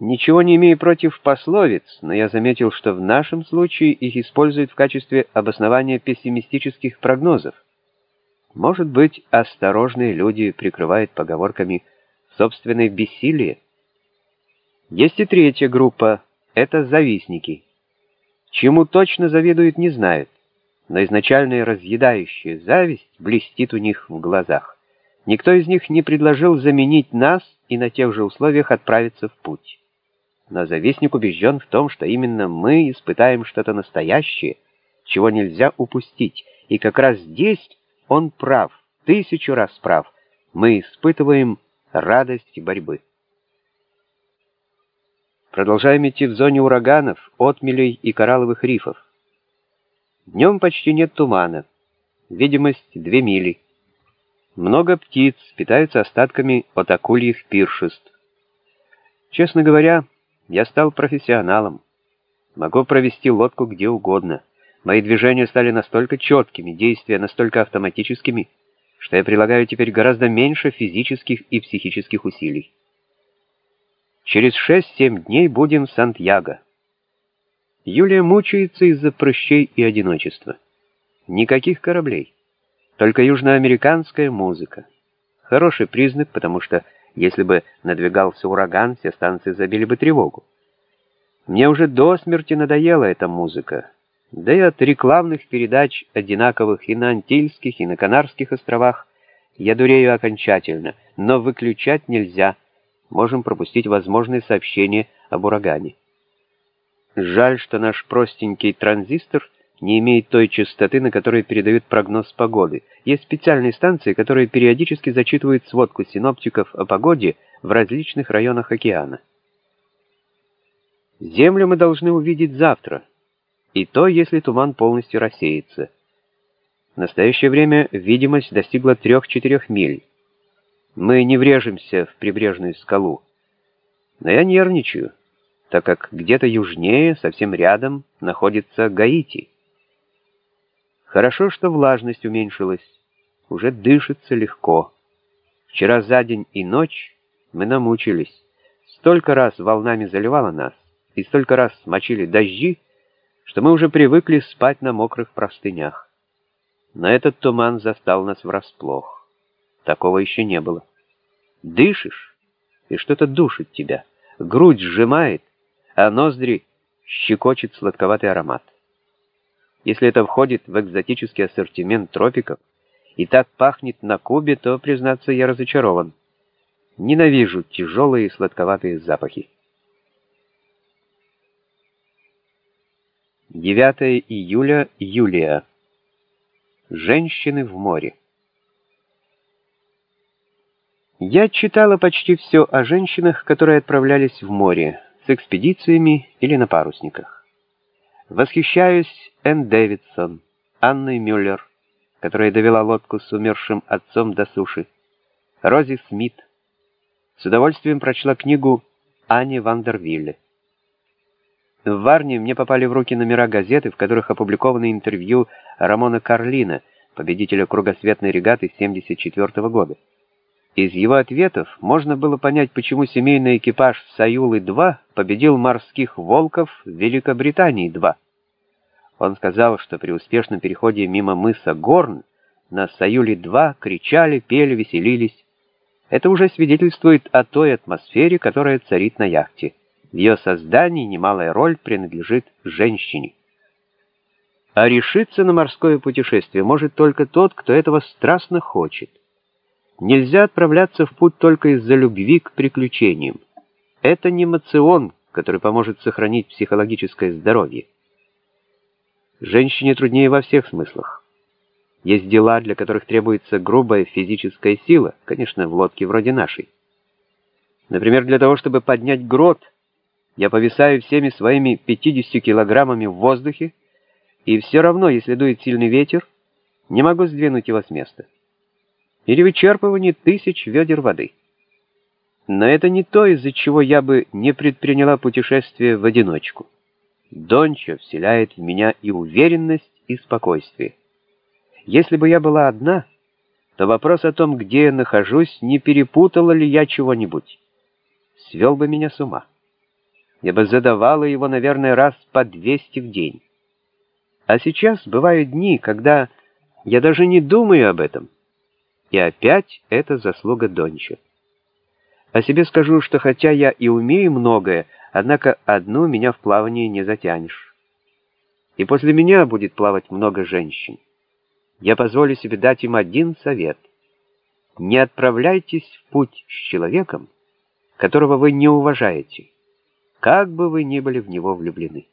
Ничего не имею против пословиц, но я заметил, что в нашем случае их используют в качестве обоснования пессимистических прогнозов. Может быть, осторожные люди прикрывают поговорками собственное бессилие? Есть и третья группа — это завистники. Чему точно завидуют, не знают, но изначальная разъедающая зависть блестит у них в глазах. Никто из них не предложил заменить нас и на тех же условиях отправиться в путь но завистник убежден в том, что именно мы испытаем что-то настоящее, чего нельзя упустить, и как раз здесь он прав, тысячу раз прав. Мы испытываем радость борьбы. Продолжаем идти в зоне ураганов, отмелей и коралловых рифов. Днем почти нет тумана, видимость две мили. Много птиц питаются остатками от акульих пиршеств. Честно говоря, я стал профессионалом. Могу провести лодку где угодно. Мои движения стали настолько четкими, действия настолько автоматическими, что я прилагаю теперь гораздо меньше физических и психических усилий. Через 6-7 дней будем в Сантьяго. Юлия мучается из-за прыщей и одиночества. Никаких кораблей. Только южноамериканская музыка. Хороший признак, потому что если бы надвигался ураган, все станции забили бы тревогу. Мне уже до смерти надоела эта музыка. Да и от рекламных передач, одинаковых и на Антильских, и на Канарских островах, я дурею окончательно, но выключать нельзя. Можем пропустить возможные сообщения об урагане. Жаль, что наш простенький транзистор — не имеет той частоты, на которой передают прогноз погоды. Есть специальные станции, которые периодически зачитывают сводку синоптиков о погоде в различных районах океана. Землю мы должны увидеть завтра, и то, если туман полностью рассеется. В настоящее время видимость достигла 3-4 миль. Мы не врежемся в прибрежную скалу. Но я нервничаю, так как где-то южнее, совсем рядом, находится Гаити. Хорошо, что влажность уменьшилась. Уже дышится легко. Вчера за день и ночь мы намучились. Столько раз волнами заливало нас, и столько раз мочили дожди, что мы уже привыкли спать на мокрых простынях. Но этот туман застал нас врасплох. Такого еще не было. Дышишь, и что-то душит тебя. Грудь сжимает, а ноздри щекочет сладковатый аромат. Если это входит в экзотический ассортимент тропиков и так пахнет на Кубе, то, признаться, я разочарован. Ненавижу тяжелые сладковатые запахи. 9 июля, Юлия. Женщины в море. Я читала почти все о женщинах, которые отправлялись в море, с экспедициями или на парусниках. Восхищаюсь Энн Дэвидсон, Анной Мюллер, которая довела лодку с умершим отцом до суши, Рози Смит. С удовольствием прочла книгу Ани Вандервилле. В Варне мне попали в руки номера газеты, в которых опубликованы интервью Рамона Карлина, победителя кругосветной регаты 1974 года. Из его ответов можно было понять, почему семейный экипаж «Саюлы-2» победил морских «Волков» в Великобритании-2. Он сказал, что при успешном переходе мимо мыса Горн на «Саюле-2» кричали, пели, веселились. Это уже свидетельствует о той атмосфере, которая царит на яхте. В ее создании немалая роль принадлежит женщине. А решиться на морское путешествие может только тот, кто этого страстно хочет. Нельзя отправляться в путь только из-за любви к приключениям. Это не мацион, который поможет сохранить психологическое здоровье. Женщине труднее во всех смыслах. Есть дела, для которых требуется грубая физическая сила, конечно, в лодке вроде нашей. Например, для того, чтобы поднять грот, я повисаю всеми своими 50 килограммами в воздухе, и все равно, если дует сильный ветер, не могу сдвинуть его с места или вычерпывание тысяч ведер воды. Но это не то, из-за чего я бы не предприняла путешествие в одиночку. Донча вселяет в меня и уверенность, и спокойствие. Если бы я была одна, то вопрос о том, где я нахожусь, не перепутала ли я чего-нибудь, свел бы меня с ума. я бы задавала его, наверное, раз по 200 в день. А сейчас бывают дни, когда я даже не думаю об этом. И опять это заслуга Донча. О себе скажу, что хотя я и умею многое, однако одну меня в плавании не затянешь. И после меня будет плавать много женщин. Я позволю себе дать им один совет. Не отправляйтесь в путь с человеком, которого вы не уважаете, как бы вы ни были в него влюблены.